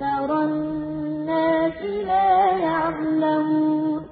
أكثر